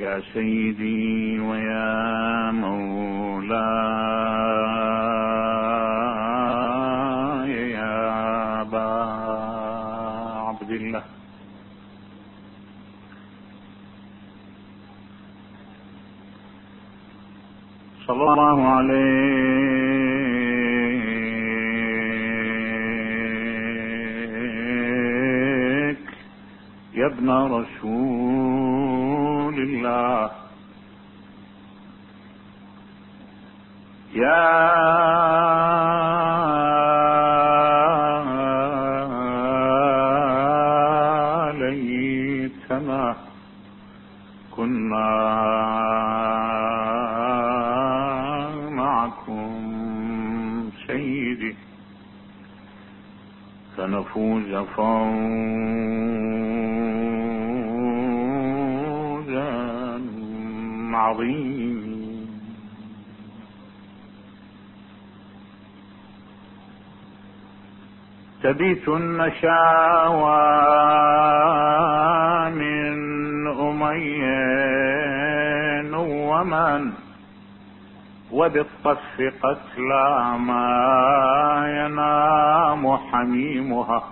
يا سيدي ويا مولاي يا أبا عبد الله. صلى الله عليك يا ابن رسول الله يا ليتنا كنا معكم سيدي فنفوز فوزا تبيت النشاوى من أمية ومن وبالطف قتلى ما ينام حميمها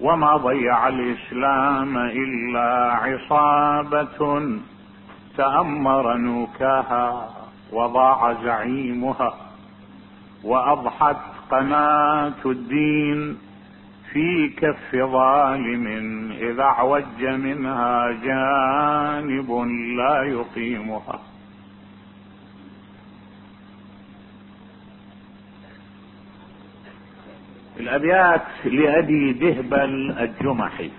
وما ضيع الإسلام إلا عصابة تأمر نوكها وضاع زعيمها وأضحت قناة الدين في كف ظالم إذا اعوج منها جانب لا يقيمها. الأبيات لأبي دهبل الجمحي.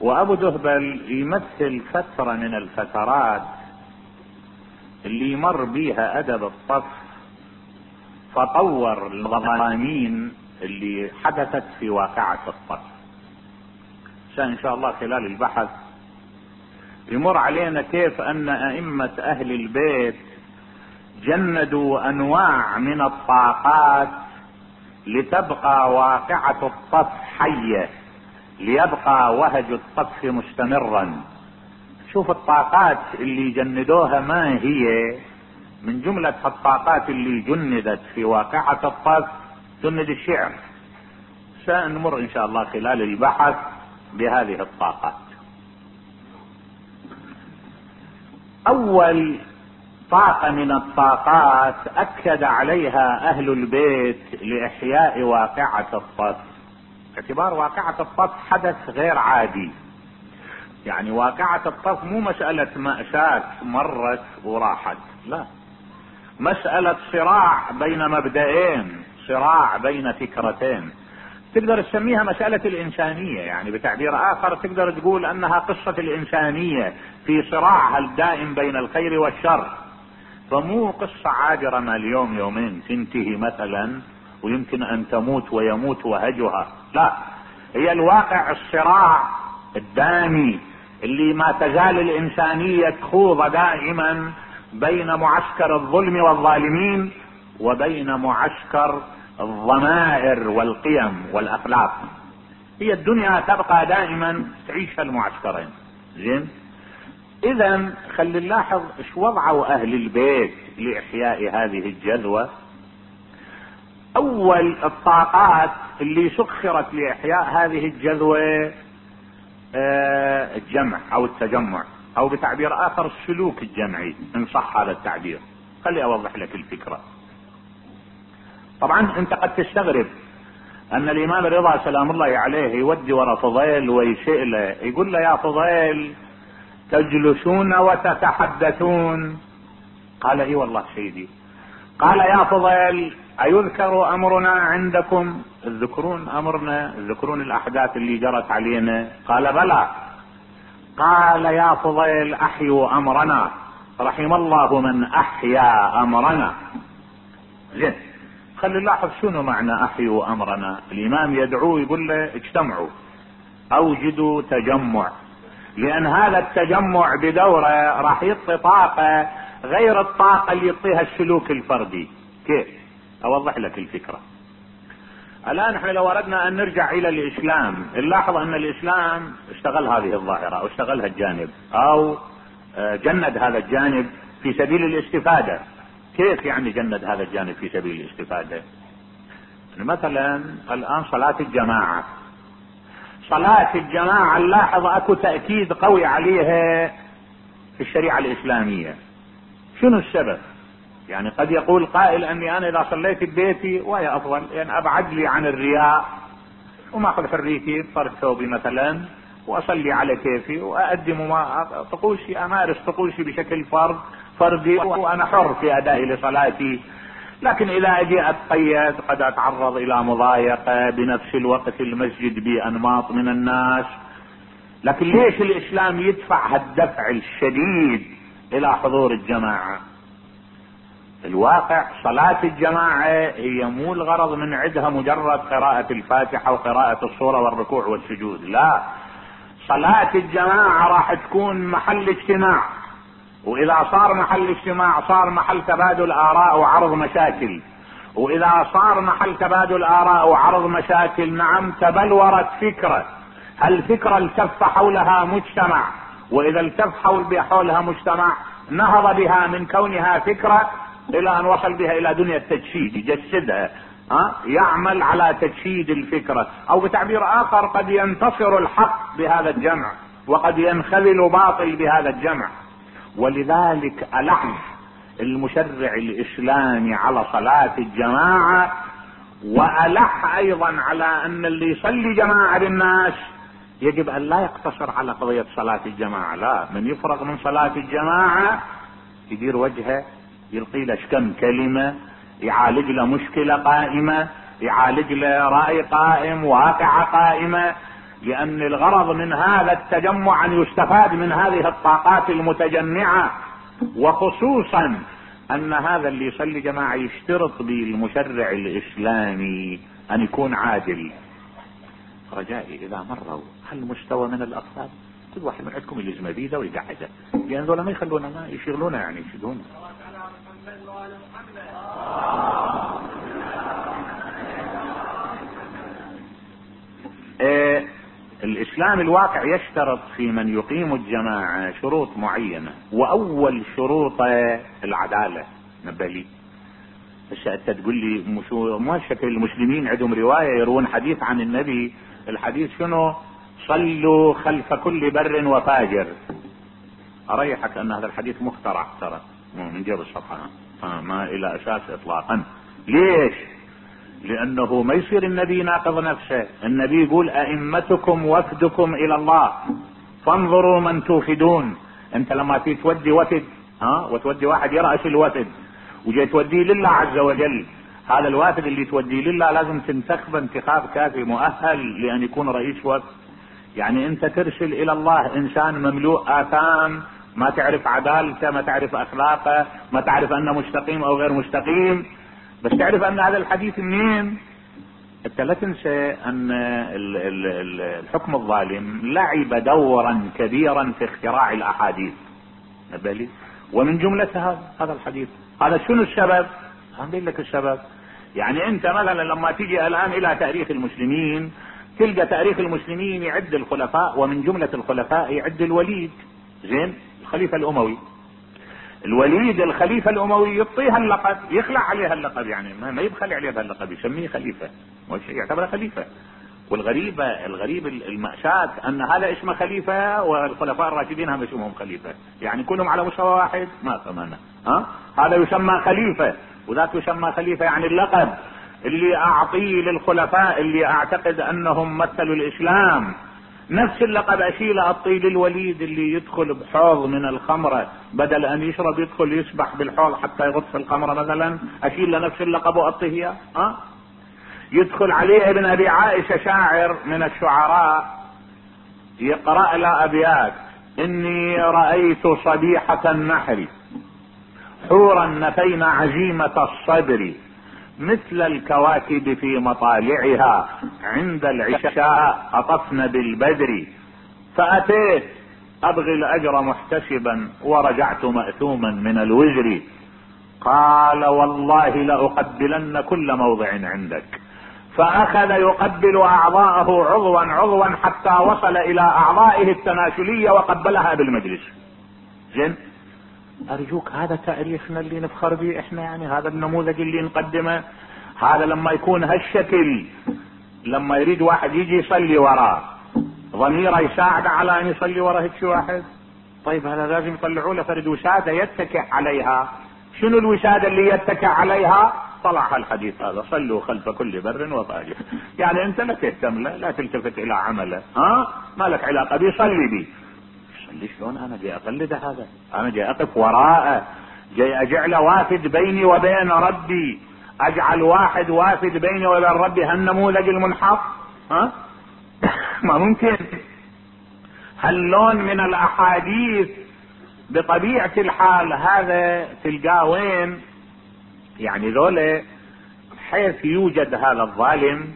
وأبو دهبل يمثل فترة من الفترات اللي مر بيها أدب الصف فطور المضامين اللي حدثت في واقعة الصف عشان إن شاء الله خلال البحث يمر علينا كيف أن أئمة أهل البيت جندوا أنواع من الطاقات لتبقى واقعة الصف حية ليبقى وهج الصف مستمرا. شوف الطاقات اللي جندوها ما هي؟ من جملة الطاقات اللي جندت في واقعة الطف جند الشعر. سنمر إن شاء الله خلال البحث بهذه الطاقات. أول طاقة من الطاقات أكد عليها أهل البيت لإحياء واقعة الطف باعتبار واقعة الطف حدث غير عادي. يعني واقعة الطف مو مسألة مأساة مرت وراحت لا. مسألة صراع بين مبدئين صراع بين فكرتين. تقدر تسميها مسألة الإنسانية يعني بتعبير آخر تقدر تقول أنها قصة الإنسانية في صراعها الدائم بين الخير والشر. فمو قصة عابرة ما اليوم يومين تنتهي مثلا ويمكن أن تموت ويموت وهجها. لا هي الواقع الصراع الدامي اللي ما تزال الإنسانية تخوض دائما بين معسكر الظلم والظالمين وبين معسكر الضمائر والقيم والأخلاق. هي الدنيا تبقى دائما تعيش المعسكرين. زين؟ اذا خلي نلاحظ إيش وضعوا أهل البيت لإحياء هذه الجذوة. أول الطاقات اللي سخرت لإحياء هذه الجذوة الجمع أو التجمع. أو بتعبير آخر السلوك الجمعي إن صح هذا التعبير. خلي أوضح لك الفكرة. طبعا أنت قد تستغرب أن الإمام الرضا سلام الله عليه يودي ورا فضيل ويسئله يقول له يا فضيل تجلسون وتتحدثون؟ قال إي والله سيدي. قال يا فضيل أيذكر أمرنا عندكم؟ تذكرون أمرنا تذكرون الأحداث اللي جرت علينا. قال بلى. قال يا فضيل أحيوا أمرنا. رحم الله من أحيا أمرنا. زين. خلي نلاحظ شنو معنى أحيوا أمرنا. الإمام يدعوه يقول له اجتمعوا. أوجدوا تجمع. لأن هذا التجمع بدوره راح يعطي طاقة غير الطاقة اللي يعطيها السلوك الفردي. كيف؟ أوضح لك الفكرة. الآن إحنا لو أردنا أن نرجع إلى الإسلام نلاحظ أن الإسلام اشتغل هذه الظاهرة أو اشتغلها الجانب أو آه، جند هذا الجانب في سبيل الاستفادة. كيف يعني جند هذا الجانب في سبيل الاستفادة؟ مثلا الآن صلاة الجماعة. صلاة الجماعة نلاحظ أكو تأكيد قوي عليها في الشريعة الإسلامية. شنو السبب؟ يعني قد يقول قائل أني أنا إذا صليت ببيتي وهي أفضل يعني أبعد لي عن الرياء وما أخذ حريتي بفرد ثوبي مثلا وأصلي على كيفي وأقدم ما طقوسي أمارس طقوسي بشكل فرد فردي وأنا حر في اداء لصلاتي. لكن إذا أجي أتقيد قد أتعرض إلى مضايقة بنفس الوقت المسجد بانماط من الناس. لكن ليش الإسلام يدفع هالدفع الشديد إلى حضور الجماعة؟ الواقع صلاة الجماعة هي مو الغرض من عدها مجرد قراءة الفاتحة وقراءة الصورة والركوع والسجود لا. صلاة الجماعة راح تكون محل اجتماع وإذا صار محل اجتماع صار محل تبادل آراء وعرض مشاكل وإذا صار محل تبادل آراء وعرض مشاكل نعم تبلورت فكرة. الفكرة التف حولها مجتمع وإذا التف حول حولها مجتمع نهض بها من كونها فكرة إلى أن وصل بها إلى دنيا التجسيد يجسدها ها؟ يعمل على تجسيد الفكرة. أو بتعبير آخر قد ينتصر الحق بهذا الجمع وقد ينخذل باطل بهذا الجمع. ولذلك الح المشرع الإسلامي على صلاة الجماعة وألح أيضا على أن اللي يصلي جماعة بالناس يجب أن لا يقتصر على قضية صلاة الجماعة لا. من يفرغ من صلاة الجماعة يدير وجهه يلقي له كم كلمة؟ يعالج له مشكلة قائمة يعالج له رأي قائم واقعة قائمة لأن الغرض من هذا التجمع أن يستفاد من هذه الطاقات المتجمعة. وخصوصا أن هذا اللي يصلي جماعة يشترط بالمشرع الإسلامي أن يكون عادل. رجائي إذا مروا هالمستوى من الأفراد كل واحد من عندكم يلزم بيده ويقعده لأن ذولا ما يخلونا ما يشغلونا يعني يشغلونا إيه الإسلام الواقع يشترط في من يقيم الجماعة شروط معينة وأول شروطه العدالة. نبالي هسه أنت تقول لي ما شكل المسلمين عندهم رواية يروون حديث عن النبي. الحديث شنو؟ صلوا خلف كل بر وفاجر. أريحك أن هذا الحديث مخترع ترى. من جيب الصفحة ما إلى أساس اطلاقا. ليش؟ لأنه ما يصير النبي ناقض نفسه. النبي يقول أئمتكم وفدكم إلى الله. فانظروا من توفدون. أنت لما تي تودي وفد ها؟ وتودي واحد يرأس الوفد. وجاي توديه لله عز وجل. هذا الوافد اللي توديه لله لازم تنتخب انتخاب كافي مؤهل لأن يكون رئيس وفد. يعني أنت ترسل إلى الله إنسان مملوء آثام ما تعرف عدالته ما تعرف أخلاقه ما تعرف أنه مستقيم أو غير مستقيم. بس تعرف أن هذا الحديث منين؟ أنت لا تنسى أن الحكم الظالم لعب دورا كبيرا في اختراع الأحاديث. بالي ومن جملتها هذا الحديث. هذا شنو السبب؟ هنقول لك السبب. يعني أنت مثلا لما تيجي الآن إلى تاريخ المسلمين تلقى تاريخ المسلمين يعد الخلفاء ومن جملة الخلفاء يعد الوليد. زين؟ الخليفة الأموي. الوليد الخليفة الأموي يعطيها اللقب يخلع عليها اللقب يعني ما يبخل عليها اللقب يسميه خليفة. يعتبره خليفة. والغريبة الغريب المأساة أن هذا اسمه خليفة والخلفاء الراشدين هم اسمهم خليفة. يعني كلهم على مستوى واحد؟ ما ثمانة ها؟ هذا يسمى خليفة. وذاك يسمى خليفة يعني اللقب اللي أعطيه للخلفاء اللي أعتقد أنهم مثلوا الإسلام. نفس اللقب اشيله اعطيه للوليد اللي يدخل بحوض من الخمرة بدل أن يشرب يدخل يسبح بالحوض حتى يغطي الخمرة مثلا أشيل له نفس اللقب اياه ها؟ يدخل عليه ابن أبي عائشة شاعر من الشعراء يقرأ له أبيات إني رأيت صبيحة النحل حورا نفينا عزيمة الصبر. مثل الكواكب في مطالعها عند العشاء أطفن بالبدر. فأتيت أبغي الأجر محتسبا ورجعت مأثوما من الوزر. قال والله لأقبلن كل موضع عندك. فأخذ يقبل أعضاءه عضوا عضوا حتى وصل إلى أعضائه التناسليه وقبلها بالمجلس. زين؟ أرجوك هذا تاريخنا اللي نفخر به إحنا يعني هذا النموذج اللي نقدمه. هذا لما يكون هالشكل لما يريد واحد يجي يصلي وراه. ضميره يساعد على أن يصلي وراه هيك واحد. طيب هذا لازم يطلعوا له فرد وسادة يتكئ عليها. شنو الوسادة اللي يتكئ عليها؟ طلع الحديث هذا. صلوا خلف كل بر وفاجر يعني أنت لا تهتم له لا تلتفت إلى عمله. ها؟ ما لك علاقة بي صلي صلي شلون أنا جاي أقلد هذا؟ أنا جاي أقف وراءه. جاي أجعله وافد بيني وبين ربي. أجعل واحد وافد بيني وبين ربي. هالنموذج المنحط؟ ها؟ ما ممكن. هاللون من الأحاديث بطبيعة الحال هذا تلقاه وين؟ يعني ذولا حيث يوجد هذا الظالم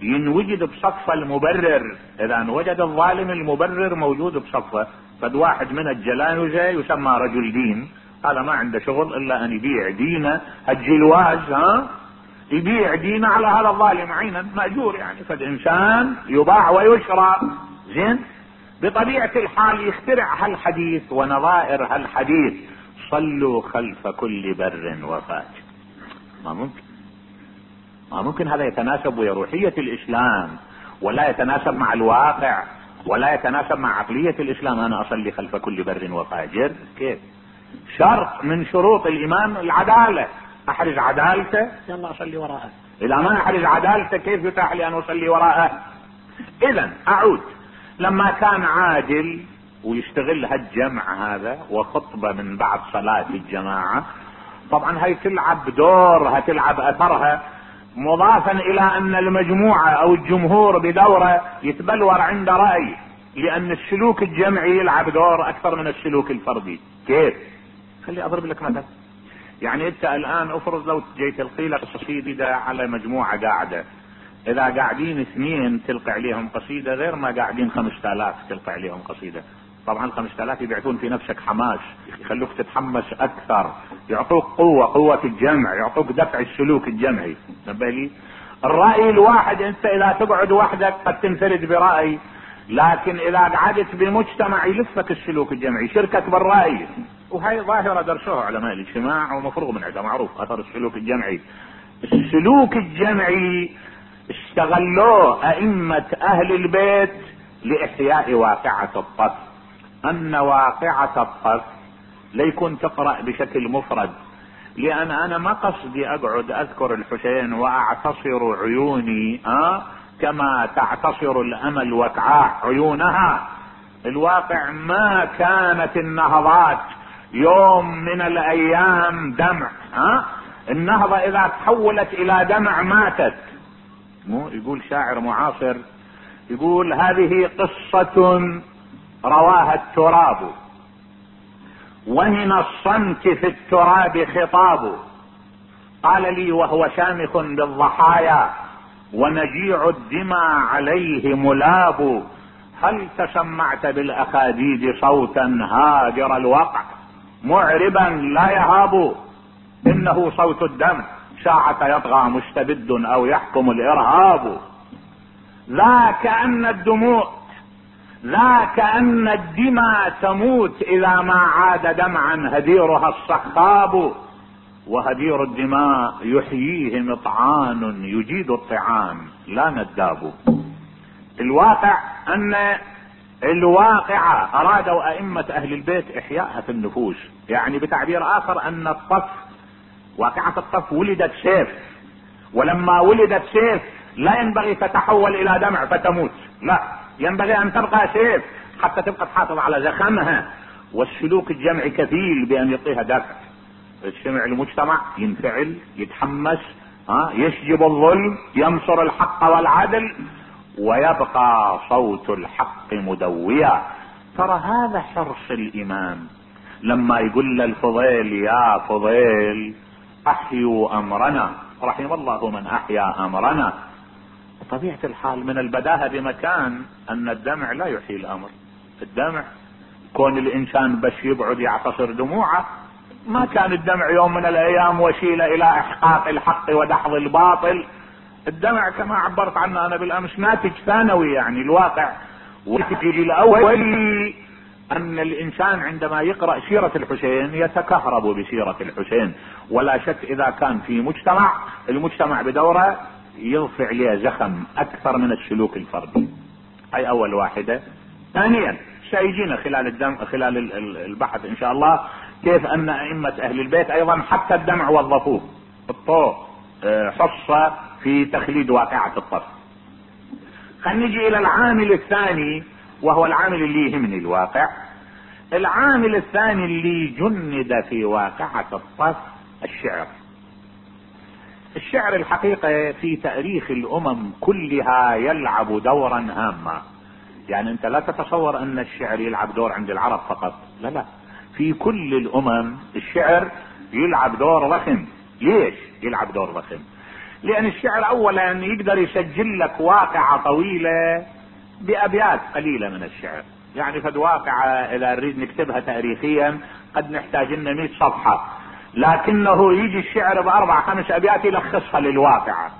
ينوجد بصفه المبرر. إذا وجد الظالم المبرر موجود بصفه. قد واحد من الجلانجة يسمى رجل دين. هذا ما عنده شغل إلا أن يبيع دينه. الجلواز ها؟ يبيع دينه على هذا الظالم عينا. مأجور يعني. فالإنسان يباع ويشرى. زين؟ بطبيعة الحال يخترع هالحديث ونظائر هالحديث. صلوا خلف كل بر وفاجر ما ممكن. ما ممكن هذا يتناسب ويا روحية الإسلام ولا يتناسب مع الواقع. ولا يتناسب مع عقلية الإسلام. أنا أصلي خلف كل بر وفاجر. كيف؟ شرط من شروط الامام العدالة. احرز عدالته. يلا أصلي وراءه. إذا ما احرز عدالته كيف يتاح لي أن أصلي وراءه؟ اذا أعود. لما كان عادل ويشتغل هالجمع هذا وخطبة من بعد صلاة الجماعة طبعا هي تلعب دور هتلعب أثرها. مضافا إلى أن المجموعة أو الجمهور بدورة يتبلور عند رأي لأن السلوك الجمعي يلعب دور أكثر من السلوك الفردي. كيف؟ خلي أضرب لك مثل يعني أنت الآن افرض لو جيت تلقي لك قصيدة على مجموعة قاعدة. إذا قاعدين اثنين تلقي عليهم قصيدة غير ما قاعدين خمسة آلاف تلقي عليهم قصيدة. طبعا الخمسة آلاف يبعثون في نفسك حماس يخلوك تتحمس أكثر يعطوك قوة قوة الجمع يعطوك دفع السلوك الجمعي. نبه لي الرأي الواحد أنت إذا تقعد وحدك قد تنفرد برأي لكن إذا قعدت بمجتمع يلفك السلوك الجمعي شركة بالرأي. وهي ظاهرة درسوها علماء الاجتماع ومفروغ من عندها معروف أثر السلوك الجمعي. السلوك الجمعي استغلوه أئمة أهل البيت لإحياء واقعة الطف أن واقعة الطف ليكن تقرأ بشكل مفرد لأن أنا ما قصدي أقعد أذكر الحسين وأعتصر عيوني أه؟ كما تعتصر الأمل وكعاء عيونها الواقع ما كانت النهضات يوم من الأيام دمع ها النهضة إذا تحولت إلى دمع ماتت مو يقول شاعر معاصر يقول هذه قصة رواها التراب. ومن الصمت في التراب خطاب. قال لي وهو شامخ بالضحايا ونجيع الدمى عليه ملاب. هل تسمعت بالأخاديد صوتا هاجر الوقع؟ معربا لا يهاب. إنه صوت الدم ساعة يطغى مستبد أو يحكم الإرهاب. لا كأن الدموع لا كأن الدماء تموت إذا ما عاد دمعا. هديرها الصخاب وهدير الدماء يحييه مطعان يجيد الطعام. لا نداب. الواقع أن الواقعة أرادوا أئمة أهل البيت احيائها في النفوس. يعني بتعبير آخر أن الطف واقعة الطف ولدت سيف. ولما ولدت سيف لا ينبغي تتحول إلى دمع فتموت. لا. ينبغي أن تبقى سيف حتى تبقى تحافظ على زخمها والسلوك الجمعي كفيل بأن يعطيها دفع. يجتمع المجتمع ينفعل يتحمس ها يشجب الظلم ينصر الحق والعدل ويبقى صوت الحق مدويا. ترى هذا حرص الإمام. لما يقول للفضيل يا فضيل أحيوا أمرنا. رحم الله من أحيا أمرنا. بطبيعة الحال من البداهة بمكان أن الدمع لا يحيي الأمر. الدمع كون الإنسان بس يقعد يعتصر دموعه ما كان الدمع يوم من الأيام وسيلة إلى إحقاق الحق ودحض الباطل. الدمع كما عبرت عنه أنا بالأمس ناتج ثانوي يعني الواقع. والناتج الأول أن الإنسان عندما يقرأ سيرة الحسين يتكهرب بسيرة الحسين. ولا شك إذا كان في مجتمع المجتمع بدوره يرفع له زخم أكثر من السلوك الفردي. هاي أول واحدة. ثانيا سيجينا خلال الدم خلال البحث إن شاء الله كيف أن أئمة أهل البيت أيضا حتى الدمع وظفوه الطوء آه، حصة في تخليد واقعة الطرف. خلينا نجي إلى العامل الثاني وهو العامل اللي يهمني الواقع. العامل الثاني اللي جند في واقعة الطف الشعر. الشعر الحقيقة في تاريخ الأمم كلها يلعب دورا هاما. يعني أنت لا تتصور أن الشعر يلعب دور عند العرب فقط. لا لا. في كل الأمم الشعر يلعب دور ضخم. ليش يلعب دور ضخم؟ لأن الشعر اولا يقدر يسجل لك واقعة طويلة بأبيات قليلة من الشعر. يعني فد واقعة إذا نريد نكتبها تاريخيا قد نحتاج لنا 100 صفحة. لكنه يجي الشعر بأربع خمس أبيات يلخصها للواقعة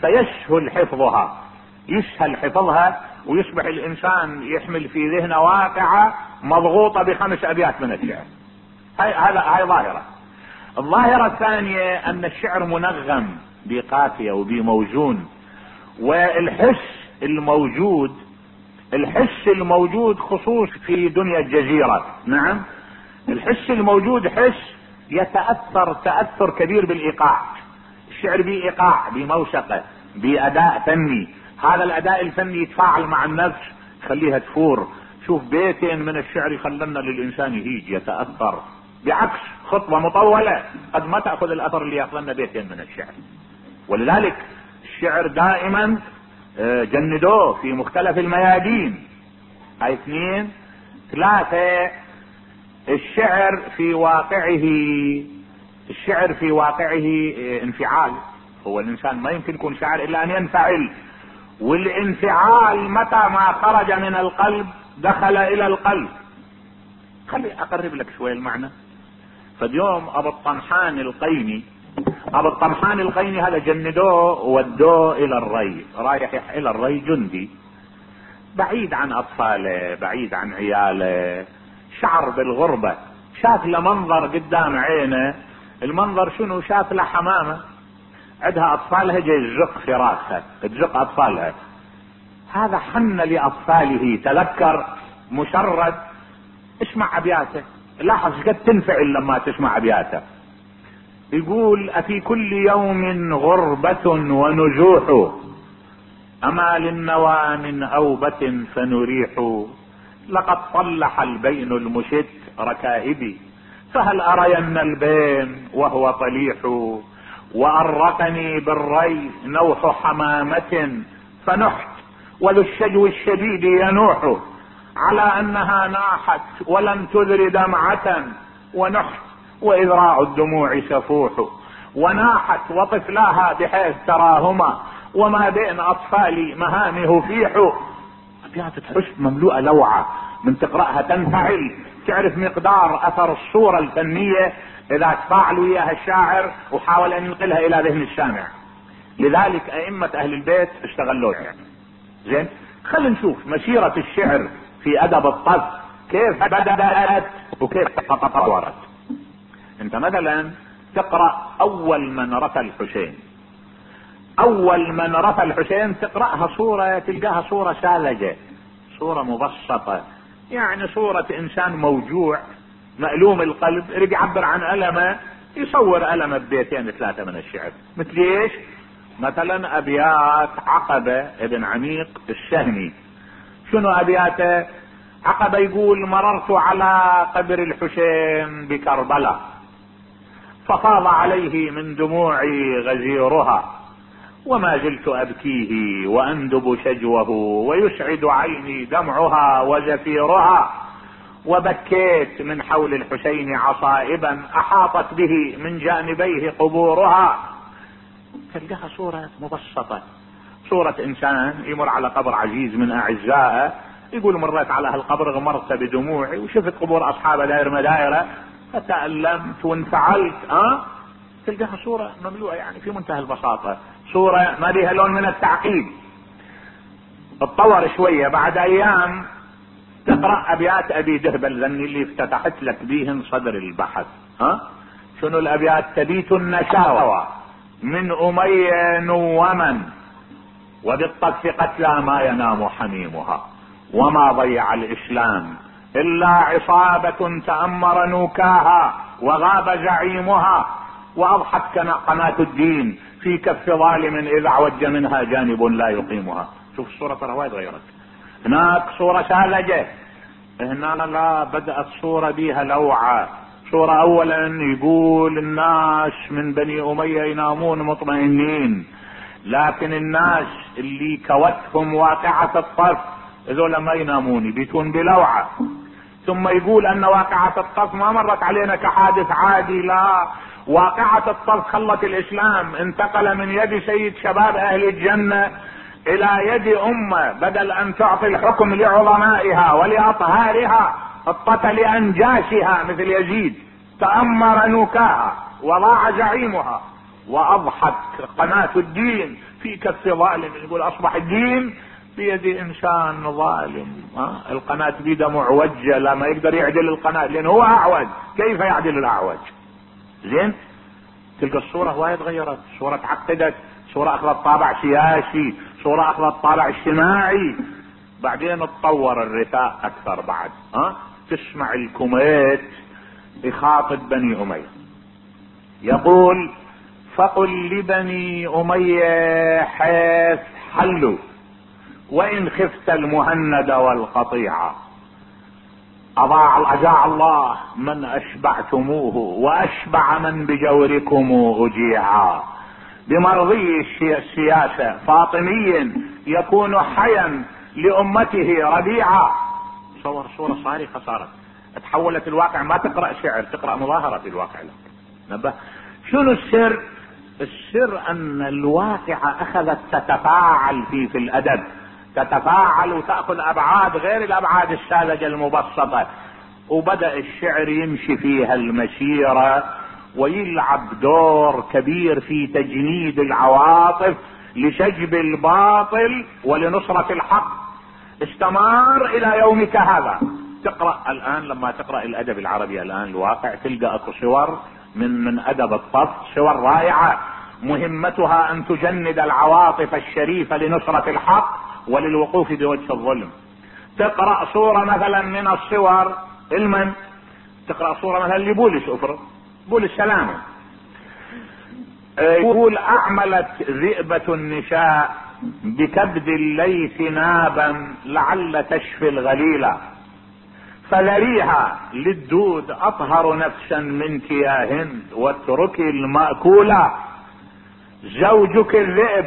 فيسهل حفظها. يسهل حفظها ويصبح الإنسان يحمل في ذهنه واقعة مضغوطة بخمس أبيات من الشعر. هذا هاي ظاهرة. الظاهرة الثانية أن الشعر منغم بقافية وبموزون. والحس الموجود الحس الموجود خصوص في دنيا الجزيرة. نعم. الحس الموجود حس يتأثر تأثر كبير بالإيقاع. الشعر بإيقاع بموسقة بأداء فني. هذا الأداء الفني يتفاعل مع النفس يخليها تفور. شوف بيتين من الشعر يخلنا للإنسان يهيج يتأثر. بعكس خطوة مطولة. قد ما تأخذ الأثر اللي يأخذ لنا بيتين من الشعر. ولذلك الشعر دائما آه، جندوه في مختلف الميادين. هاي اثنين ثلاثة الشعر في واقعه الشعر في واقعه آه، انفعال. هو الإنسان ما يمكن يكون شاعر إلا أن ينفعل. والانفعال متى ما خرج من القلب دخل إلى القلب. خلي أقرب لك شوي المعنى. فاليوم أبو الطمحان القيني أبو الطمحان القيني هذا جندوه ودوه إلى الري رايح إلى الري جندي. بعيد عن أطفاله بعيد عن عياله. شعر بالغربة. شاف له منظر قدام عينه. المنظر شنو؟ شاف له حمامة. عندها أطفالها جاي تزق في راسها. تزق أطفالها. هذا حن لأطفاله. تذكر مشرد اسمع أبياته. لاحظ قد تنفعل لما تسمع أبياته. يقول أفي كل يوم غربة ونجوح. أما للنوى من أوبة فنريح. لقد طلح البين المشت ركائبي فهل أرين البين وهو طليح؟ وأرقني بالري نوح حمامة فنحت وذو الشجو الشديد ينوح على أنها ناحت ولم تذر دمعة ونحت وإذراع الدموع سفوح وناحت وطفلاها بحيث تراهما وما بين أطفالي مهامه فيح. ابيات تحس مملوءة لوعة من تقرأها تنفعل تعرف مقدار أثر الصورة الفنية إذا تفاعل وياها الشاعر وحاول أن ينقلها إلى ذهن السامع لذلك أئمة أهل البيت استغلوها يعني. زين؟ خلينا نشوف مسيره الشعر في أدب الطف كيف بدأت وكيف تطورت؟ أنت مثلا تقرأ أول من رثى الحسين. أول من رثى الحسين تقراها صورة تلقاها صورة ساذجة صورة مبسطة. يعني صورة إنسان موجوع مألوم القلب يريد يعبر عن ألمه يصور ألمه ببيتين ثلاثة من الشعر. مثل إيش؟ مثلا أبيات عقبة ابن عميق الشهمي شنو أبياته؟ عقبة يقول مررت على قبر الحسين بكربلاء ففاض عليه من دموعي غزيرها. وما زلت أبكيه وأندب شجوه ويسعد عيني دمعها وزفيرها وبكيت من حول الحسين عصائبا أحاطت به من جانبيه قبورها. تلقاها صورة مبسطة. صورة إنسان يمر على قبر عزيز من أعزائه يقول مريت على هالقبر غمرت بدموعي وشفت قبور اصحابه داير مدايره فتألمت وانفعلت ها؟ أه؟ تلقاها صورة مملوءة يعني في منتهى البساطة. صورة ما بها لون من التعقيد. اتطور شوية بعد أيام تقرأ أبيات أبي دهبل ذني اللي افتتحت لك بيهن صدر البحث. ها؟ شنو الأبيات؟ تبيت النشاوى من أمية نوما. وبالطف قتلى ما ينام حميمها. وما ضيع الإسلام. إلا عصابة تأمر نوكاها وغاب زعيمها. وأضحت قناة الدين في كف ظالم اذا اعوج منها جانب لا يقيمها. شوف الصورة ترى وايد غيرت. هناك صورة ساذجة هنا لا بدأت صورة بيها لوعة صورة اولا يقول الناس من بني أمية ينامون مطمئنين. لكن الناس اللي كوتهم واقعة الطرف هذول ما ينامون يبيتون بلوعة. ثم يقول أن واقعة الطرف ما مرت علينا كحادث عادي لا. واقعة الطرف خلت الإسلام انتقل من يد سيد شباب أهل الجنة إلى يد أمة بدل أن تعطي الحكم لعظمائها ولأطهارها اطت لأنجاشها مثل يزيد. تأمر نوكاها وضاع زعيمها وأضحت قناة الدين في كف ظالم يقول أصبح الدين بيد إنسان ظالم. ها؟ القناة بيده معوجة لا ما يقدر يعدل القناة لأن هو أعوج. كيف يعدل الأعوج؟ زين؟ تلك الصورة وايد غيرت. صورة تعقدت صورة أخذت طابع سياسي صورة أخذت طابع اجتماعي. بعدين تطور الرثاء أكثر بعد ها؟ تسمع الكوميت يخاطب بني أمية. يقول فقل لبني أمية حيث حلوا وإن خفت المهند والقطيعة. أضاع أجاع الله من أشبعتموه وأشبع من بجوركم أجيعا. بمرضي السياسة فاطمي يكون حيا لأمته ربيعا صور صورة صارخة صارت. تحولت الواقع ما تقرأ شعر تقرأ مظاهرة في الواقع. لك نبه. شنو السر؟ السر أن الواقعة أخذت تتفاعل في في الأدب. تتفاعل وتأخذ أبعاد غير الأبعاد الساذجة المبسطة. وبدأ الشعر يمشي فيها المسيرة ويلعب دور كبير في تجنيد العواطف لشجب الباطل ولنصرة الحق. استمر إلى يومك هذا. تقرأ الآن لما تقرأ الأدب العربي الآن الواقع تلقى أكو صور من من أدب الطف صور رائعة. مهمتها أن تجند العواطف الشريفة لنصرة الحق. وللوقوف بوجه الظلم. تقرأ صورة مثلا من الصور المن تقرأ صورة مثلا لبولس افرض بولس سلامة يقول أعملت ذئبة النساء بكبد الليث نابا لعل تشفي الغليلة فذريها للدود أطهر نفسا منك يا هند واتركي المأكولة زوجك الذئب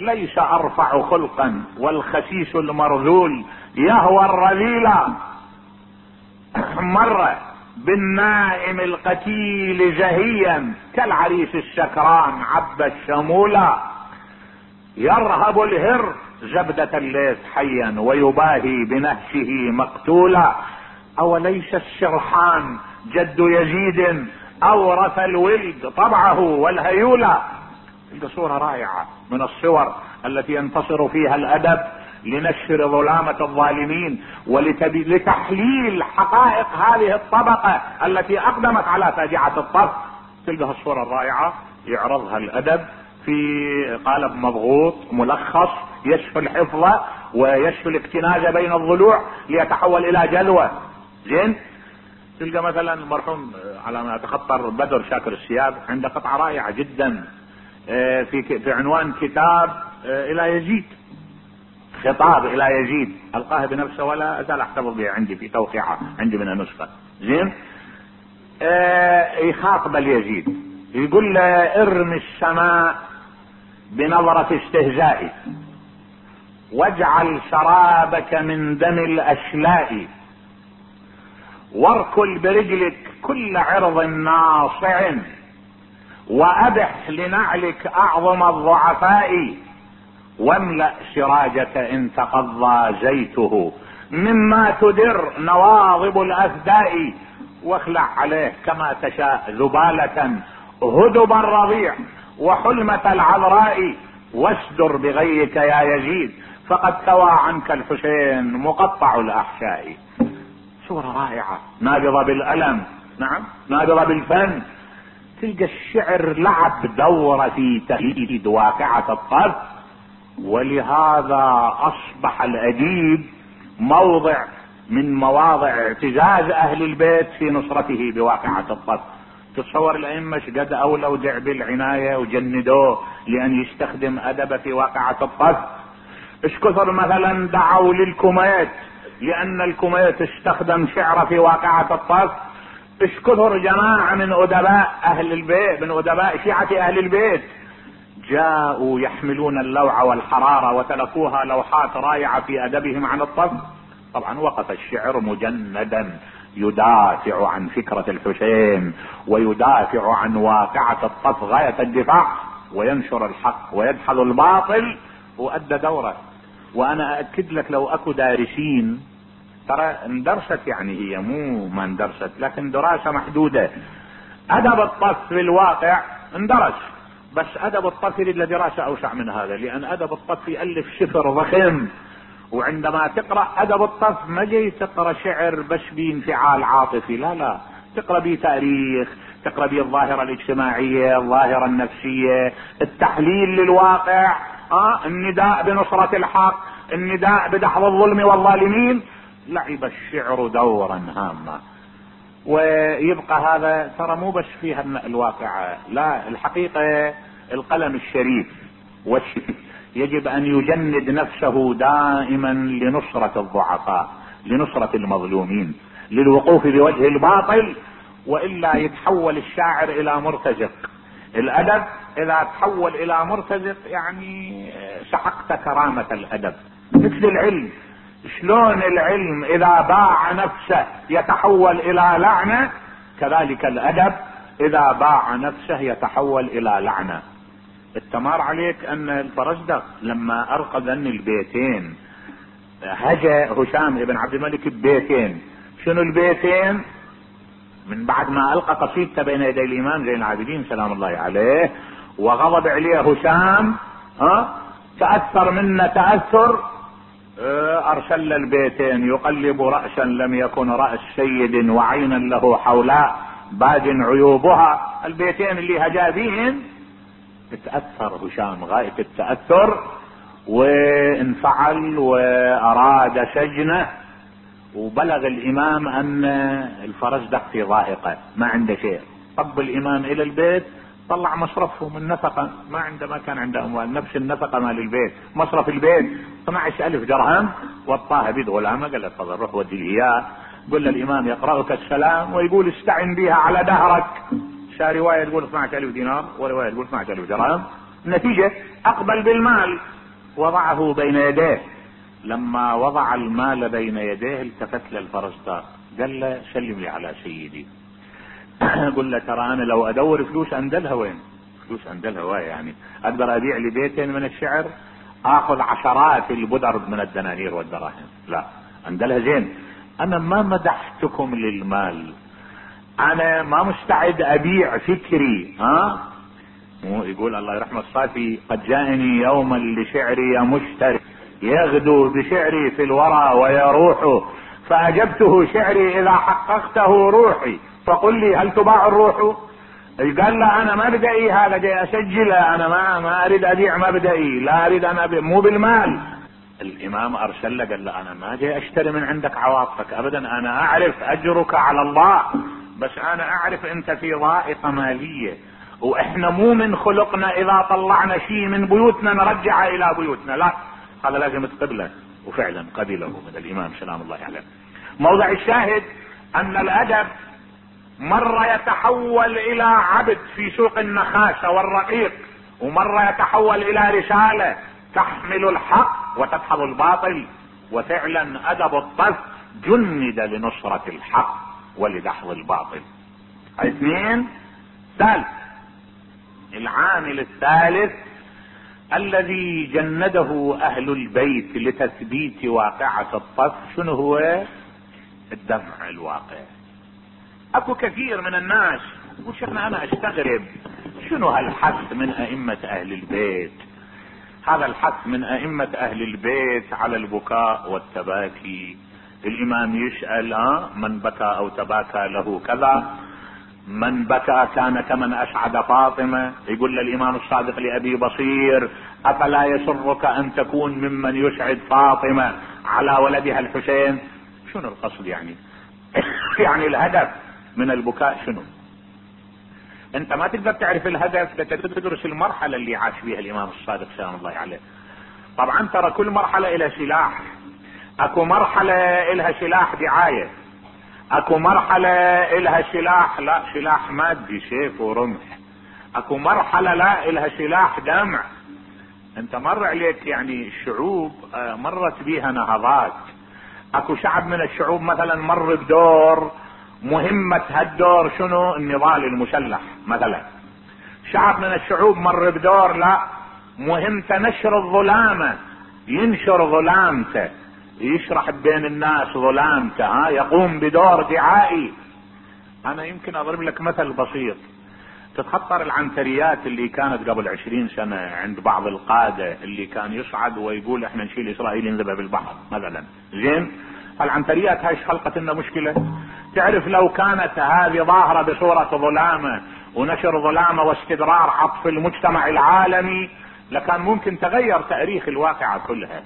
ليس أرفع خلقا والخسيس المرذول يهوى الرذيلة مرة بالنائم القتيل زهيا كالعريس السكران عب الشمولة يرهب الهر زبدة الليث حيا ويباهي بنهشه مقتولا أوليس السرحان جد يزيد؟ أورث الولد طبعه والهيولة صورة رائعة من الصور التي ينتصر فيها الأدب لنشر ظلامة الظالمين ولتحليل حقائق هذه الطبقة التي أقدمت على فاجعة الطرف. تلقى الصورة الرائعة يعرضها الأدب في قالب مضغوط ملخص يشفي الحفظ ويشفي الاكتناز بين الضلوع ليتحول إلى جلوة. زين؟ تلقى مثلا المرحوم على ما أتخطر بدر شاكر السياب عنده قطعة رائعة جدا. في في عنوان كتاب آه، إلى يزيد. خطاب إلى يزيد. القاه بنفسه ولا أزال أحتفظ به عندي في توقيعه عندي من النسخه زين؟ آه يخاطب اليزيد. يقول له ارمي السماء بنظرة استهزاء واجعل شرابك من دم الأشلاء. واركل برجلك كل عرض ناصع. وأبح لنعلك أعظم الضعفاء. واملأ سراجك إن تقضى زيته مما تدر نواضب الافداء واخلع عليه كما تشاء ذبالة. هدب الرضيع وحلمة العذراء. واسدر بغيك يا يزيد. فقد ثوى عنك الحسين مقطع الأحشاء. صورة رائعة. نابضة بالألم. نعم. نابضة بالفن. تلقى الشعر لعب دورة في تهديد واقعة الطرف. ولهذا أصبح الأديب موضع من مواضع اعتزاز أهل البيت في نصرته بواقعة الطرف. تتصور الأئمة قد أولوا بالعناية وجندوه لأن يستخدم أدب في واقعة الطرف. إيش كثر مثلا دعوا للكوميت؟ لأن الكوميت استخدم شعر في واقعة الطرف. إيش كثر جماعة من أدباء أهل البيت من أدباء شيعة أهل البيت. جاءوا يحملون اللوعة والحرارة وتركوها لوحات رائعة في أدبهم عن الطرف طبعا وقف الشعر مجندا يدافع عن فكرة الحسين ويدافع عن واقعة الطف غاية الدفاع وينشر الحق ويدحض الباطل. وأدى دوره. وأنا أأكد لك لو أكو دارسين ترى اندرست يعني هي مو ما اندرست لكن دراسة محدودة. أدب الطف في الواقع اندرس بس أدب الطف يريد دراسة أوسع من هذا لأن أدب الطف يألف شفر ضخم. وعندما تقرأ أدب الطف ما جاي تقرأ شعر بس بانفعال عاطفي لا لا. تقرأ به تاريخ تقرأ به الظاهرة الاجتماعية الظاهرة النفسية التحليل للواقع. آه النداء بنصرة الحق النداء بدحض الظلم والظالمين. لعب الشعر دورا هاما. ويبقى هذا ترى مو بس في الواقع. لا الحقيقة القلم الشريف يجب أن يجند نفسه دائما لنصرة الضعفاء لنصرة المظلومين للوقوف بوجه الباطل وإلا يتحول الشاعر إلى مرتزق. الأدب إذا تحول إلى مرتزق يعني سحقت كرامة الأدب. مثل العلم. شلون العلم إذا باع نفسه يتحول إلى لعنة؟ كذلك الأدب إذا باع نفسه يتحول إلى لعنة. التمار عليك أن الفرزدق لما ارقى ذن البيتين هجى هشام بن عبد الملك ببيتين. شنو البيتين؟ من بعد ما ألقى قصيدته بين يدي الامام زين العابدين سلام الله عليه وغضب عليه هشام ها؟ تأثر منا تأثر أرسل البيتين يقلب رأسا لم يكن رأس سيد وعينا له حولاء باج عيوبها. البيتين اللي هجا فيهم تأثر هشام غاية التأثر وانفعل وأراد سجنه. وبلغ الإمام أن الفرزدق في ضائقة ما عنده شيء. طب الإمام إلى البيت طلع مصرفه من نفقة ما عنده ما كان عنده أموال نفس النفقة مال البيت. مصرف البيت 12 ألف درهم وطاها بيد غلامة قال له تفضل روح ودي إياه. قل للامام يقرأك السلام ويقول استعن بها على دهرك. رواية تقول 12000 دينار ورواية تقول 12000 درهم. النتيجة أقبل بالمال. وضعه بين يديه. لما وضع المال بين يديه التفت للفرزدق قال له سلم لي على سيدي. قل له ترى أنا لو أدور فلوس اندلها وين؟ فلوس اندلها وين يعني. أقدر أبيع لي بيتين من الشعر آخذ عشرات البدر من الدنانير والدراهم. لا اندلها زين. أنا ما مدحتكم للمال. أنا ما مستعد أبيع فكري ها؟ مو يقول الله يرحمه الصافي قد جاءني يوما لشعري مشتري يغدو بشعري في الورى ويروح فأجبته شعري إذا حققته روحي. فقل لي هل تباع الروح؟ قال لا أنا مبدئي هذا جاي أسجله. أنا ما ما أريد أبيع مبدئي لا أريد أن أبيع مو بالمال. الإمام أرسل له قال له أنا ما جاي أشتري من عندك عواطفك ابدا. أنا أعرف أجرك على الله بس أنا أعرف أنت في ضائقة مالية. وإحنا مو من خلقنا إذا طلعنا شيء من بيوتنا نرجعه إلى بيوتنا. لا هذا لازم تقبله. وفعلا قبله من الإمام سلام الله عليه. موضع الشاهد أن الأدب مرة يتحول إلى عبد في سوق النخاسة والرقيق ومرة يتحول إلى رسالة تحمل الحق وتدحض الباطل وفعلا أدب الطف جند لنصرة الحق ولدحض الباطل. اثنين ثالث العامل الثالث الذي جنده أهل البيت لتثبيت واقعة الطف شنو هو؟ الدمع الواقع. أكو كثير من الناس وشفنا أنا أستغرب شنو هالحث من أئمة أهل البيت؟ هذا الحث من أئمة أهل البيت على البكاء والتباكي. الإمام يسأل ها من بكى أو تباكى له كذا؟ من بكى كان كمن أسعد فاطمة. يقول للامام الصادق لأبي بصير أفلا يسرك أن تكون ممن يسعد فاطمة على ولدها الحسين؟ شنو القصد يعني؟ يعني الهدف من البكاء شنو؟ أنت ما تقدر تعرف الهدف تدرس المرحلة اللي عاش فيها الإمام الصادق سلام الله عليه. طبعا ترى كل مرحلة إلى سلاح. أكو مرحلة إلها سلاح دعاية. أكو مرحلة إلها سلاح لا سلاح مادي سيف ورمح. أكو مرحلة لا إلها سلاح دمع. أنت مر عليك يعني الشعوب آه، مرت بيها نهضات. أكو شعب من الشعوب مثلا مر بدور. مهمة هالدور شنو؟ النضال المسلح مثلا. شعب من الشعوب مر بدور لا مهمته نشر الظلامة. ينشر ظلامته. يشرح بين الناس ظلامته. ها يقوم بدور دعائي. أنا يمكن أضرب لك مثل بسيط. تتخطر العنتريات اللي كانت قبل عشرين سنة عند بعض القادة اللي كان يصعد ويقول إحنا نشيل إسرائيل ينذبح بالبحر مثلا. زين؟ العنتريات هاي خلقت لنا مشكلة؟ تعرف لو كانت هذه ظاهرة بصورة ظلامة ونشر ظلامة واستدرار عطف المجتمع العالمي لكان ممكن تغير تاريخ الواقعة كلها.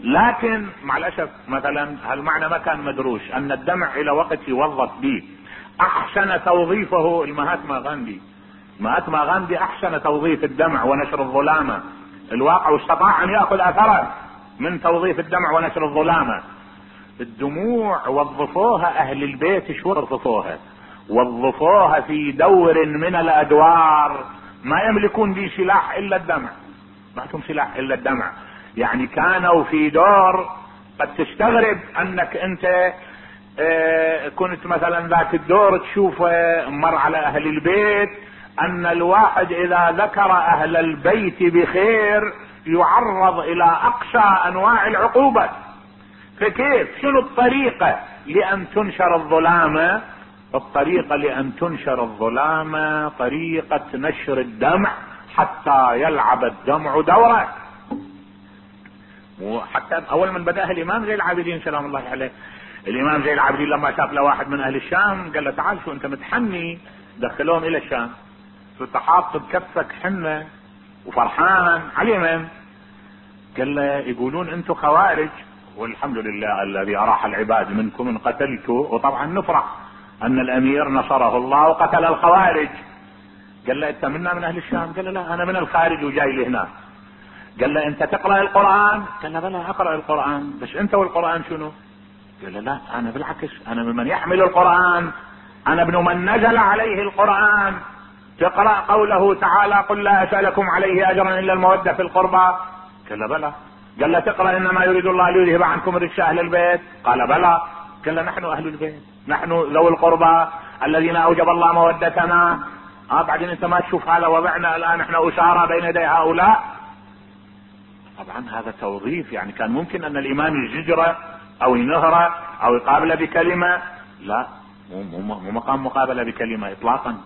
لكن مع الأسف مثلا هالمعنى ما كان مدروس أن الدمع إلى وقت يوظف به. أحسن توظيفه المهاتما غاندي. مهاتما غاندي أحسن توظيف الدمع ونشر الظلامة الواقع واستطاع أن يأخذ اثره من توظيف الدمع ونشر الظلامة الدموع وظفوها أهل البيت شو وظفوها وظفوها في دور من الأدوار. ما يملكون به سلاح إلا الدمع. ما لهم سلاح إلا الدمع. يعني كانوا في دور قد تستغرب أنك أنت آه كنت مثلا ذاك الدور تشوف مر على أهل البيت أن الواحد إذا ذكر أهل البيت بخير يعرض إلى أقصى أنواع العقوبة. فكيف؟ شنو الطريقة لأن تنشر الظلامة الطريقة لأن تنشر الظلامة طريقة نشر الدمع حتى يلعب الدمع دوره وحتى أول من بداها الامام زي العابدين سلام الله عليه. الامام زي العابدين لما شاف له واحد من أهل الشام قال له تعال شو أنت متحني؟ دخلوهم إلى الشام. حاط بكفك حنة وفرحان على من قال له يقولون أنتم خوارج. والحمد لله الذي أراح العباد منكم إن قتلته وطبعا نفرح أن الأمير نصره الله وقتل الخوارج. قال له أنت منا من أهل الشام؟ قال له لا أنا من الخارج وجاي لهنا قال له أنت تقرأ القرآن؟ قال له بلى أقرأ القرآن. بس أنت والقرآن شنو؟ قال له لا أنا بالعكس أنا ممن يحمل القرآن. أنا ابن من نزل عليه القرآن. تقرأ قوله تعالى قل لا اسالكم عليه أجرا إلا المودة في القربى. قال له بلى. قال له تقرأ إنما يريد الله ليذهب عنكم الرجس أهل البيت. قال بلى. قال له نحن أهل البيت. نحن ذوي القربى الذين أوجب الله مودتنا. آه بعدين أنت ما تشوف هذا وضعنا الآن إحنا أسارى بين يدي هؤلاء. طبعا هذا توظيف يعني كان ممكن أن الامام يزجره أو ينهره أو يقابله بكلمة. لا مو, مو مقام مقابلة بكلمة اطلاقا.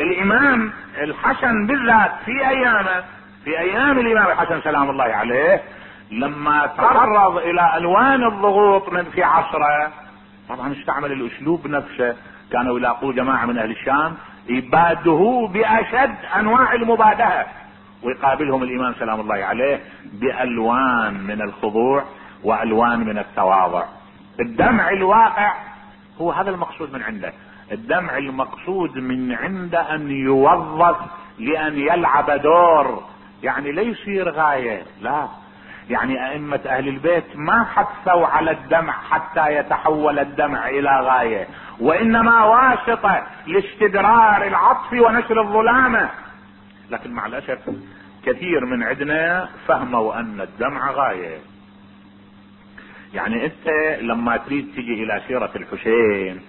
الإمام الحسن بالذات في ايامه في أيام الإمام الحسن سلام الله عليه لما تعرض إلى ألوان الضغوط من في عصره طبعا استعمل الأسلوب نفسه. كانوا يلاقوه جماعة من أهل الشام يبادهوه بأشد أنواع المبادهة ويقابلهم الإمام سلام الله عليه بألوان من الخضوع وألوان من التواضع. الدمع الواقع هو هذا المقصود من عنده. الدمع المقصود من عنده أن يوظف لأن يلعب دور يعني لا يصير غاية. لا. يعني أئمة أهل البيت ما حثوا على الدمع حتى يتحول الدمع إلى غاية وإنما واسطة لاستدرار العطف ونشر الظلامة لكن مع الأسف كثير من عندنا فهموا أن الدمع غاية. يعني أنت لما تريد تجي إلى سيرة الحسين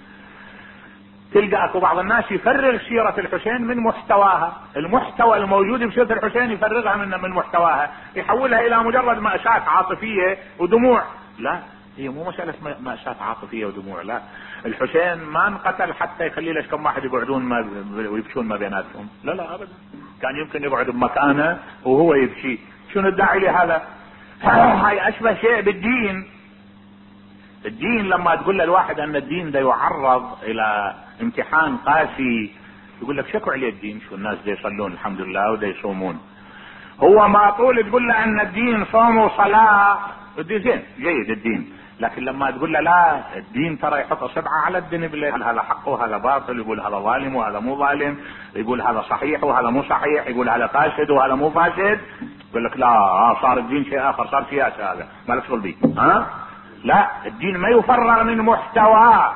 تلقى أكو بعض الناس يفرغ سيرة الحسين من محتواها. المحتوى الموجود بسيرة الحسين يفرغها من من محتواها. يحولها إلى مجرد مأساة عاطفية ودموع. لا هي مو مسألة مأساة عاطفية ودموع لا. الحسين ما انقتل حتى يخلي لك كم واحد يقعدون ما ويبكون ما بيناتهم. لا لا ابدا. كان يمكن يقعد بمكانه وهو يبكي. شنو الداعي لهذا؟ هاي أشبه شيء بالدين. الدين لما تقول للواحد أن الدين ده يعرض إلى امتحان قاسي يقول لك شكو عليه الدين شو الناس دي يصلون الحمد لله وده يصومون. هو ما طول تقول له أن الدين صوم وصلاة الدين زين جيد الدين. لكن لما تقول له لا الدين ترى يحط اصبعه على الدين هذا حق وهذا باطل؟ يقول هذا ظالم وهذا مو ظالم. يقول هذا صحيح وهذا مو صحيح. يقول هذا فاسد وهذا مو فاسد. يقول لك لا صار الدين شيء آخر صار سياسه هذا ما لك شغل به ها؟ لا الدين ما يفرغ من محتواه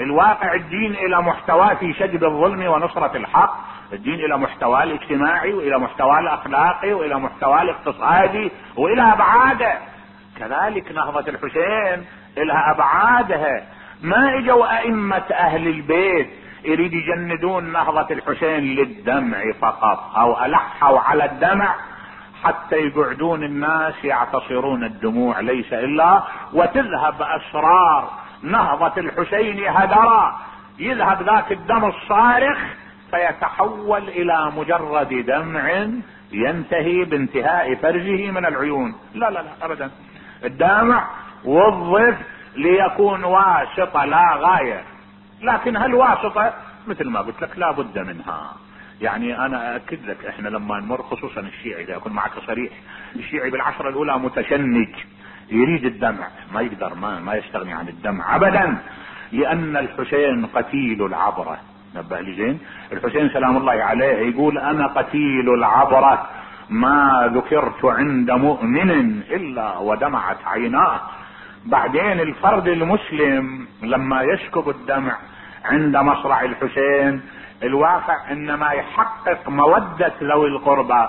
الواقع الدين إلى محتواه في شجب الظلم ونصرة الحق. الدين إلى محتواه الاجتماعي وإلى محتواه الاخلاقي وإلى محتواه الاقتصادي وإلى أبعاده. كذلك نهضة الحسين لها ابعادها ما إجوا أئمة أهل البيت يريد يجندون نهضة الحسين للدمع فقط أو ألحوا على الدمع. حتى يقعدون الناس يعتصرون الدموع ليس إلا وتذهب أسرار نهضة الحسين هدرا. يذهب ذاك الدم الصارخ فيتحول إلى مجرد دمع ينتهي بانتهاء فرجه من العيون. لا لا لا ابدا. الدمع وظف ليكون واسطة لا غاية. لكن هالواسطة مثل ما قلت لك لا بد منها. يعني أنا اكد لك إحنا لما نمر خصوصا الشيعي إذا اكون معك صريح. الشيعي بالعشرة الأولى متشنج يريد الدمع. ما يقدر ما, ما يستغني عن الدمع ابدا لأن الحسين قتيل العبرة. نبه لي زين؟ الحسين سلام الله عليه يقول أنا قتيل العبرة ما ذكرت عند مؤمن إلا ودمعت عيناه. بعدين الفرد المسلم لما يسكب الدمع عند مصرع الحسين الواقع إنما يحقق مودة ذوي القربى.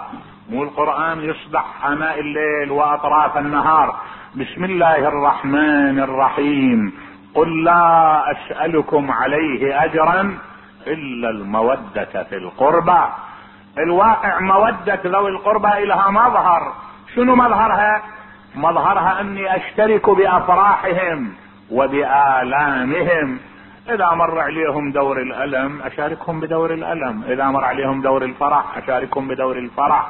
مو القرآن يصبح اناء الليل وأطراف النهار. بسم الله الرحمن الرحيم. قل لا أسألكم عليه أجرا إلا المودة في القربى. الواقع مودة ذوي القربى لها مظهر. شنو مظهرها؟ مظهرها أني أشترك بأفراحهم وبآلامهم. إذا مر عليهم دور الألم أشاركهم بدور الألم. إذا مر عليهم دور الفرح أشاركهم بدور الفرح.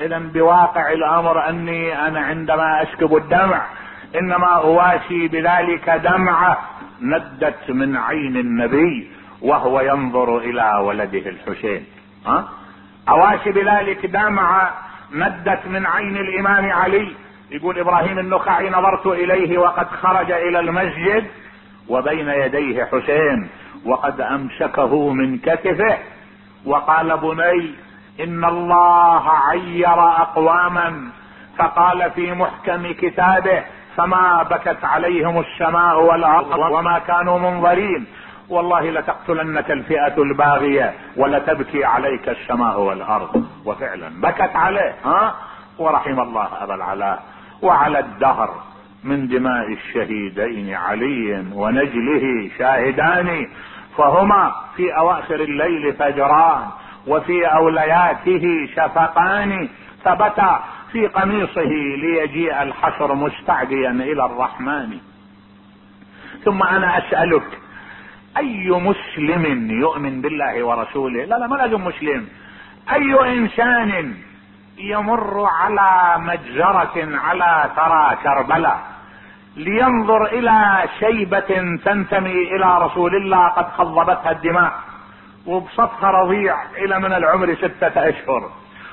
إذا بواقع الأمر أني أنا عندما اسكب الدمع إنما اواسي بذلك دمعة ندت من عين النبي وهو ينظر إلى ولده الحسين. ها؟ اواسي بذلك دمعة ندت من عين الإمام علي. يقول إبراهيم النخعي نظرت إليه وقد خرج إلى المسجد. وبين يديه حسين وقد أمسكه من كتفه وقال بني إن الله عير أقواما فقال في محكم كتابه فما بكت عليهم السماء والأرض وما كانوا منظرين. والله لتقتلنك الفئة الباغية ولتبكي عليك السماء والأرض. وفعلا بكت عليه ها؟ ورحم الله أبا العلاء. وعلى الدهر. من دماء الشهيدين علي ونجله شاهدان فهما في أواخر الليل فجران وفي أولياته شفقان ثبتا في قميصه ليجيء الحشر مستعديا إلى الرحمن. ثم أنا أسألك أي مسلم يؤمن بالله ورسوله؟ لا لا ما لازم مسلم. أي إنسان يمر على مجزرة على ثرى كربلاء؟ لينظر إلى شيبة تنتمي إلى رسول الله قد خضبتها الدماء وبسطها رضيع إلى من العمر ستة أشهر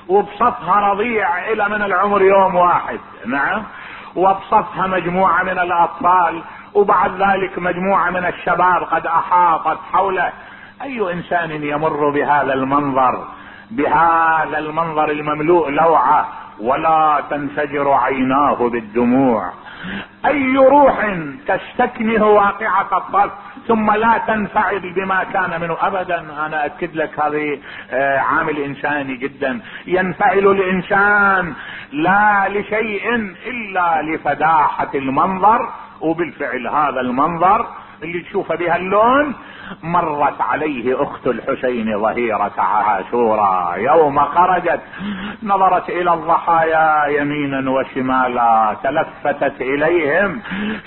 وبسطها رضيع إلى من العمر يوم واحد نعم وابسطها مجموعة من الأطفال وبعد ذلك مجموعة من الشباب قد أحاطت حوله. أي إنسان يمر بهذا المنظر؟ بهذا المنظر المملوء لوعة ولا تنفجر عيناه بالدموع. أي روح تستكنه واقعة الطرف ثم لا تنفعل بما كان منه؟ ابدا أنا أكد لك هذه آه، عامل إنساني جدا. ينفعل الإنسان لا لشيء إلا لفداحة المنظر وبالفعل هذا المنظر اللي تشوف بها اللون مرت عليه أخت الحسين ظهيرة عاشورا. يوم خرجت نظرت إلى الضحايا يمينا وشمالا تلفتت إليهم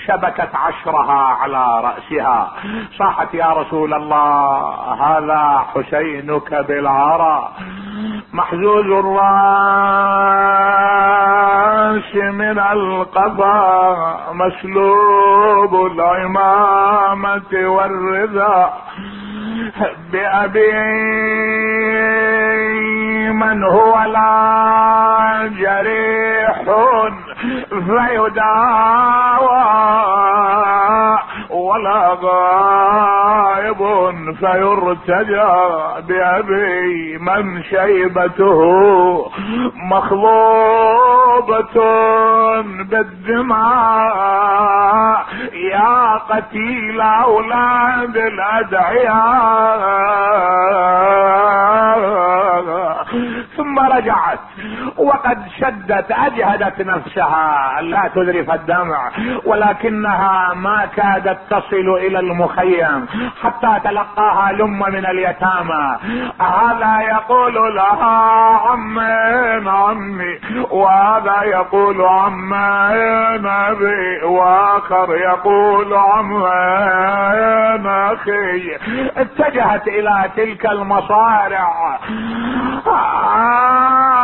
شبكت عشرها على رأسها. صاحت يا رسول الله هذا حسينك بالعرى محزوز الراس من القضاء مسلوب العمامة والرضا. بأبي من هو لا جريح فيداوى. ولا غائب فيرتجى بأبي من شيبته مخضوبة بالدماء. يا قتيل أولاد الأدعياء. ثم رجعت وقد شدت اجهدت نفسها. لا تذرف الدمع. ولكنها ما كادت تصل إلى المخيم حتى تلقاها لم من اليتامى. هذا يقول لها عمين عمي. وهذا يقول عمين ابي وآخر يقول عمين أخي اتجهت إلى تلك المصارع. يا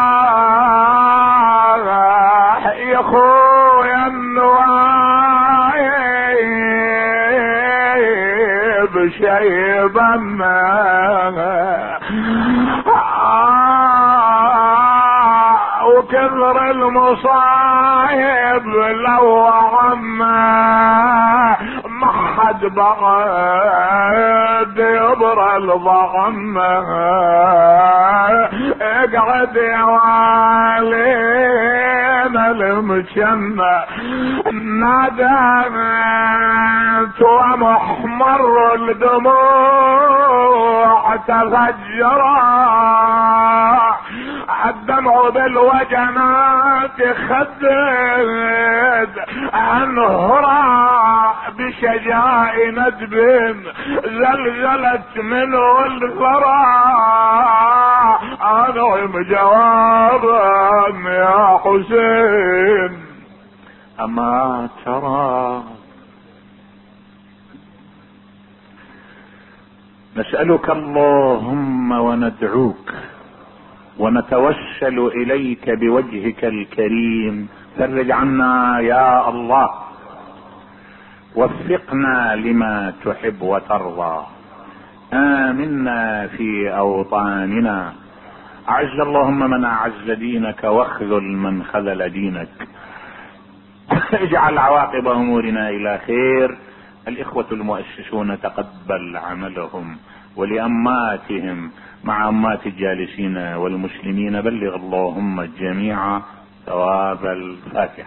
شيبا وكثر المصايب لو عما ما حد بعد يبرى الضغم اقعد يا والينا المجنة نادمت ومحمر الدموع تفجرا الدمع بالوجنات خدد. انهرا بشجاء ندب. زلزلت منه الثرى. انعم جوابا يا حسين. أما ترى نسألك اللهم وندعوك ونتوسل إليك بوجهك الكريم. فرج عنا يا الله. وفقنا لما تحب وترضى. آمنا في أوطاننا. أعز اللهم من أعز دينك واخذل من خذل دينك. اجعل عواقب أمورنا إلى خير. الإخوة المؤسسون تقبل عملهم ولأماتهم مع أمات الجالسين والمسلمين. بلغ اللهم الجميع ثواب الفاتحة.